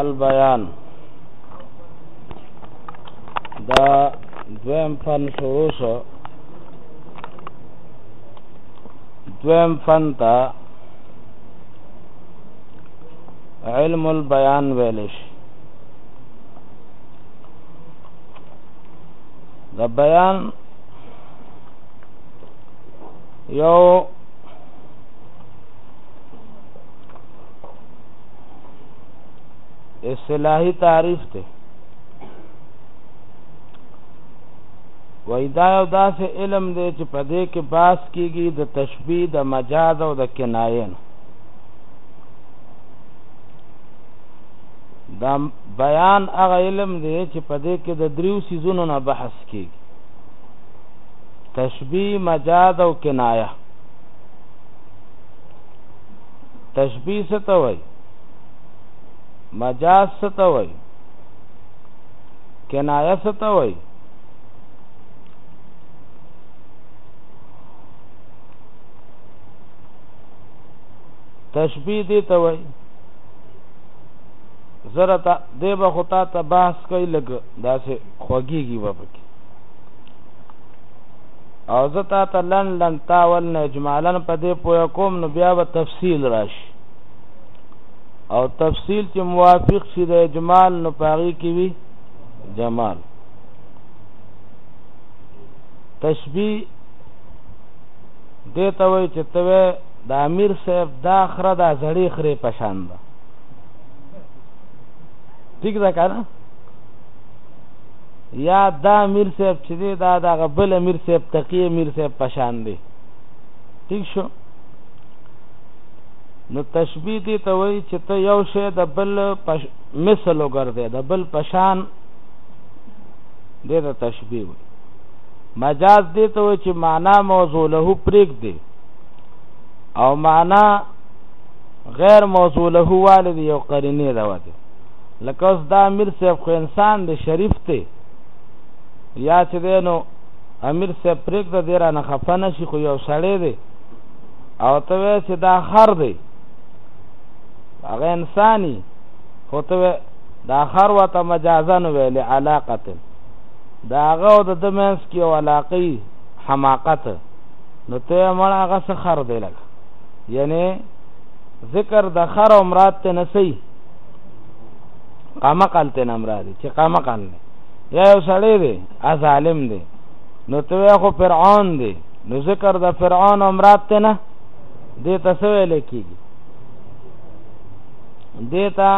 البيان دا دویم فن شروع شو دویم فن تا علم البيان ویلش د بیان یو اصطلاحي تعریف ته وای دا یو داسې علم دی چې په دې کې باس کیږي د تشبیه د مجاز او د کنایه دا بیان هغه علم دی چې په دې کې د دریو سيزونو نه بحث کیږي تشبیه مجاز او کنایه تشبیه څه ته وایي مجاز څه ته وایي کنایه څه ته وایي تشبیه دې ته وایي زره ته دې به خو تا ته بحث کوي لږ داسې خوږېږي به پکې او زه تا ته لنډ لنډ تاول نه اجمالا په دې پوهه کوم نو بیا به تفصیل راشي او تفصیل چې موافق شي د اجمال نو پاغي کې وي جمال تشبیه دې ته وای چې ته د امیر صاحب دا خره دا زړې خره پشان ده ٹھیک ده کنه یا دا میر صاحب چې دی دا دغه بل میر صاحب تقی میر صاحب پشان دی ٹھیک شو نو تشبیه دي ته وای چې ته یو شی د بل پش... مثل وګرځې د بل پشان دې ته تشبیه وي مجاز دې ته وای چې معنا موضوع له پرېګ دی او معنا غیر موضوع له والد یو قرینه ده وته لکه اوس دا امیر صاحب خو انسان دی شریف دی یا چې دی نو امیر صاحب پرېږده دی رانه خفه نه شي خو یو سړی دی او ته وایې چې دا خر دی هغه انساني خو ته وایې دا خر ورته مجازا نو ویې لعلاقت د هغه او د ده منځ کې یو علاقي حماقت نو ته یې مړه هغه څه خر دی لکه یعنې ذکر د خر او مراد ته نه صحیح قامه قالته نام را دي چې قامه قال نه یا یو سړی دی ظالم دی نو ته خو فرعون دی نو ذکر د فرعون امرات ته نه دې تاسو ویل کیږي دیتا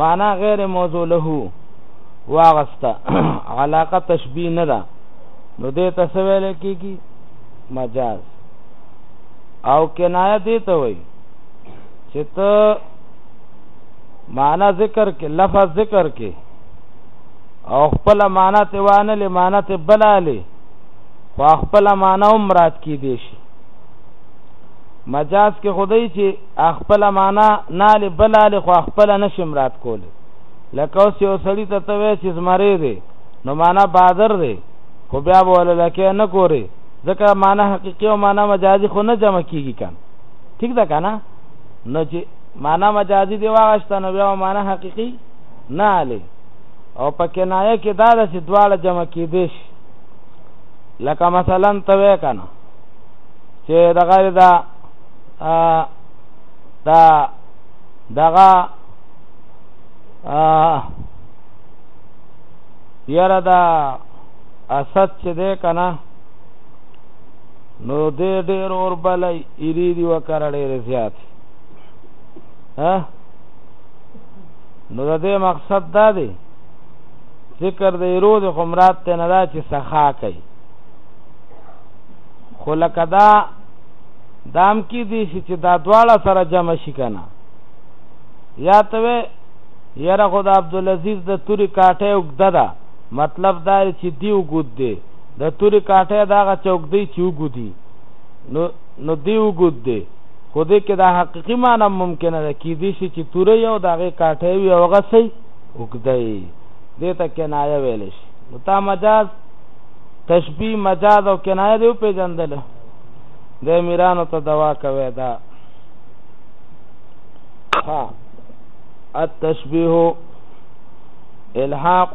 معنا غیر موضوع له واغستا علاقه تشبیه نه ده نو دې تاسو ویل کیږي مجاز او کنایه دې ته وای چې ته معنا ذکر کې لفظ ذکر کې او خپل معنا ته وانه لې معنا ته بلاله خو خپل معنا هم مراد کې دي شي مجاز کې خدای چې خپل معنا نه لې بلاله خو خپل نشي مراد کوله لکه اوس یو سړی ته ته چې زمری دی نو معنا بادر دی خو بیا بوله لکه نه کوری ځکه معنا حقيقي او معنا مجازي خو نه جمع کیږي کان ٹھیک ده کنه نو چې معنا مجازي دی واغشته نو بیا معنا حقيقي نه علي او په کنایه کې دا د چې دواړه جمع کېدې شي لکه مثلا ته وې کنه چې د غیر دا دا دغه یاره دا اسد چې ده کنه نو دې ډېر اور بلای ایری دی وکړه ډېرې زیاتې نو د دې مقصد دا دی ذکر د ایرو د خو مراد ته نه دا چې سخا کوي خو لکه دا دام کې دي چې دا دواړه سره جمع شي که نه یا ته وې یاره خو د عبدالعزیز د توري کاټه اوږده ده مطلب دا چې دی اوږد دی د توري کاټه دغه چوک دی چې اوږدي نو نو دی وګد دی خو دې کې دا حقيقي معنی ممکنه ده کې دي شي چې توره یو دا غي کاټه وي او غسي وګدای دې ته کنایه ویل شي نو تا مجاز تشبیه مجاز او کنایه دی په جندل د میرانو ته دوا کوي دا ها التشبيه الحاق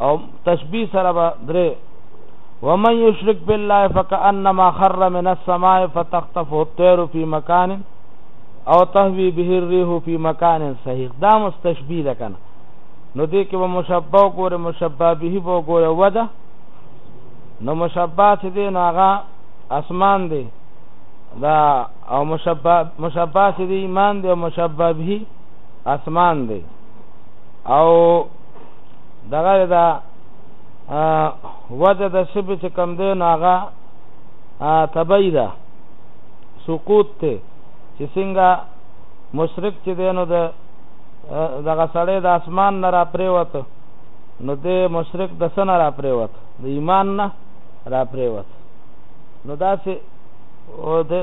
او تشبیه سره به درې ومن یشرک بالله فکأنما خر من السماء فتخطفه الطير في مكان او تهوی به الريح في مكان صحيح دا مستشبیه ده کنه نو دې کې به مشبه ګوره مشبه به به ګوره وده نو مشبه چې دی نو هغه اسمان دی دا او مشبه مشبه چې دی ایمان دی او مشبه به اسمان دی او دغه دا وجه د شپې چې کم دی نو هغه تبعی ده سقوط ته چې څنګه مشرک چې دی نو د دغه سړی د اسمان نه را پریوت نو د مشرک د څه نه را پریوت د ایمان نه را پریوت نو داسې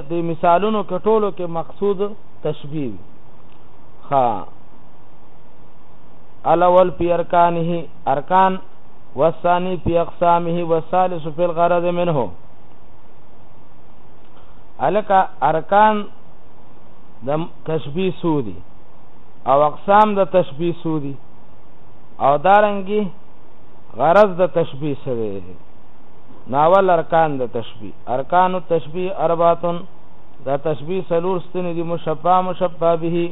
د مثالونو کې ټولو کې مقصود تشبیه ها الاول فی ارکانه ارکان والثانی فی اقسامه والثالث فی الغرض منه الک ارکان د تشبیه سودی او اقسام د تشبیه سودی او دارنګي غرض د تشبیه سره ناول ارکان د تشبیه ارکان التشبیه اربعه دا تشبیه سلور ستنې دي مشبع مشبع به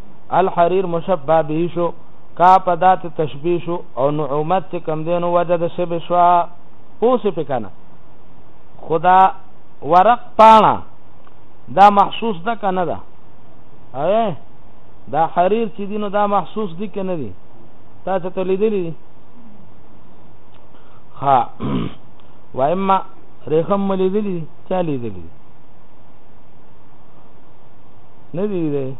الحریر مشبه به شو کا په دات تشبیه شو او نعومت چې کم دینو وجه د شبه شو پوسې په کنه خدا ورق پانا دا محسوس ده که نه ده اوه دا حریر چې دینو دا محسوس دي که نه دي تاسو ته لیدلی دي ها وایم رخم ملي دي چا لیدلی نه دی دی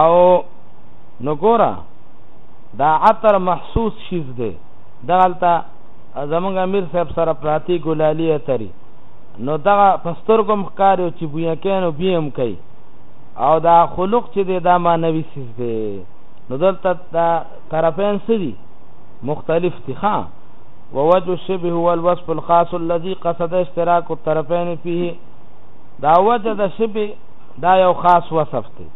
او نو ګورا دا عطر محسوس شیز دی دغلطه زمونږ امیر صاحب سره پراتی ګلالی اتری نو دغه پسترګو مخکار او چې بویا کینو بیم کوي او دا خلق چې دی دا مانوي سیز دی نو دلته دا طرفین سری مختلف دي ها ووجه الشبه هو الوصف الخاص الذي قصد اشتراك الطرفين فيه دا وجه د شبه دا یو خاص وصف دی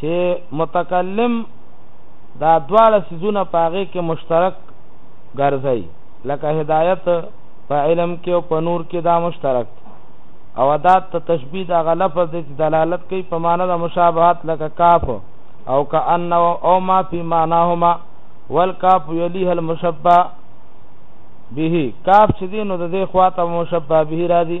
چې متکلم دا دواړه سيزونه پاغه کې مشترک ګرځي لکه هدایت په علم کې او په نور کې دا مشترک او دا تشبیه دا غلفظ د دلالت کوي په معنا د مشابهت لکه کاف او کأن او ما فی معناهما والکاف یلیه المشبه به کاف چې دینو د دې خواته مشبه به راځي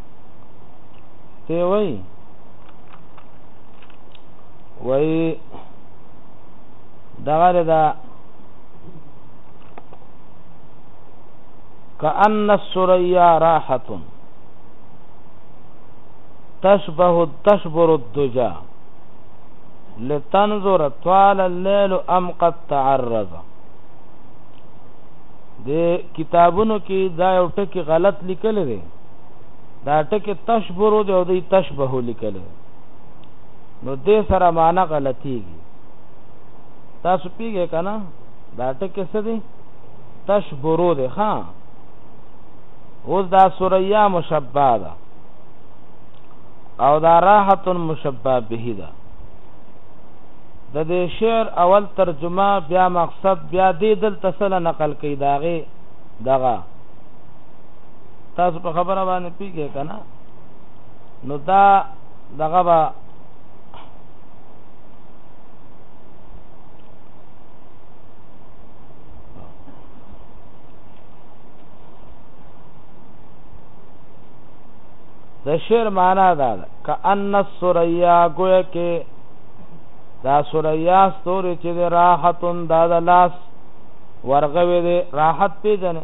ته وای وای دغه دا کأن السريا راحت تشبه تشبر الدجا لتنظر طال الليل ام قد تعرض د کتابونو کې دا یو ټکی غلط لیکل دی دا ټکي تشبرو دی او دی تشبه لیکل نو دې سره معنی غلطيږي تاسو پیږئ کنه دا ټکي څه دی تشبرو دی ها اوس دا سوریا مشبہ ده او دا راحت مشبہ به ده د دې شعر اول ترجمه بیا مقصد بیا دې دل تسل نقل کړي داغه دغه تاسو په خبره باندې پیګه کنه نو دا دغه با د شعر معنا دا ده کأن السریا گویا کې دا سریا ستوري چې راحتون دا د لاس ورغوي دي راحت پیژنې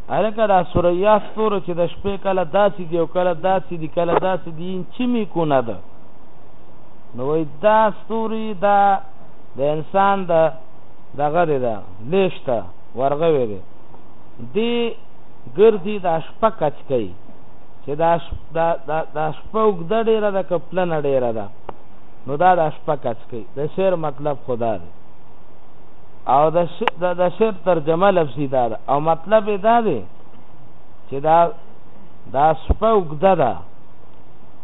هلکه دا ثریا ستوره چې د شپې کله داسې دی او کله داسې دی کله داسې دی ان چی می کو نه ده نو وای دا ستوري دا د انسان د دغه دی دا لیشته ورغه وی دی دی ګرځي دا شپه کچ کوي چې دا دا دا, دا شپه وګړه ډیره ده کپلنه ډیره ده نو دا د شپه کچ کوي د شعر مطلب خدا دی او د د شعر ترجمه لفظي دا ده او مطلب یې دا دی چې دا دا شپه اوږده ده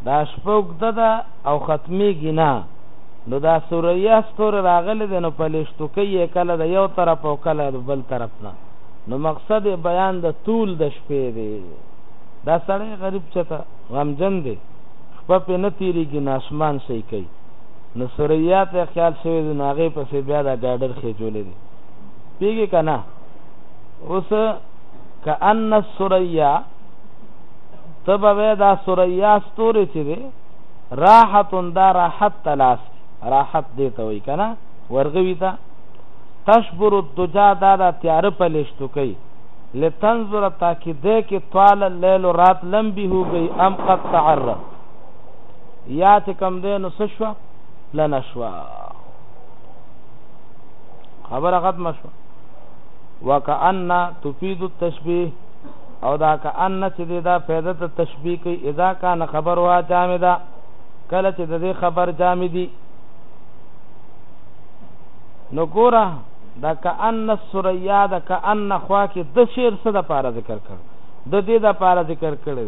دا شپه اوږده ده او ختمېږي نه نو دا سوریه ستوری راغلی دی نو په لشتوکۍ یې کله د یو طرف او کله د بل طرف نه نو مقصد بیان د طول د شپې دی دا سړی غریب چته غمجن دی شپه پې نه تېرېږي نو اسمان صحیح کوي نو ثريا ته خيال شوی دی نو هغې پسې بيا دا ګاډر خېجولی دی پېږې که نه اوس که ان ثريا ته به وې دا ثريا ستورې چې دی راحت دا راحت تلاس راحت دی ته وي که نه ورغوي ته تشبر الدجا دا دا تیار پلشتو کوي لتنظر تاکي ده کې طال الليل رات لمبي هو گئی ام قد تعرض یا چې کم دی نو څه شوه لنه شوه خبره ختمه شوه وکأن تفید التشبیه او دا کأن چې دا فائدہ ته تشبیه کوي اذا کان خبر وا جامدا کله چې د دې خبر جامدي نو ګوره دا کأن السریا دا کأن خوا کې د شعر څه د پاره ذکر کړ د دې د پاره ذکر کړی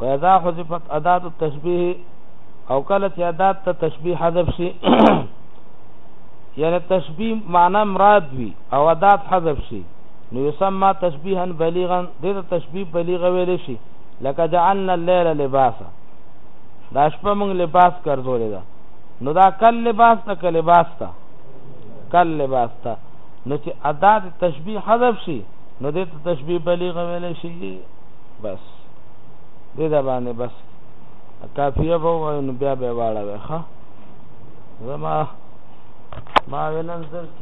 و اذا حذفت ادات التشبيه او کله چې ادات ته تشبيه حذف شي یعنی تشبيه معنی مراد وي او ادات حذف شي نو يسمى تشبيها بليغا دغه تشبيه بليغ ویل شي لکه جعلنا الليل لباسا دا شپه موږ لباس ګرځولې ده نو دا کل لباس ته کل لباس ته کل لباس ته نو چې ادا د تشبیه حذف شي نو د تشبیه بلیغه ویل شي بس دې دا باندې بس کافیه به وایو نو بیا به واړوي ښه زما ما وینم زر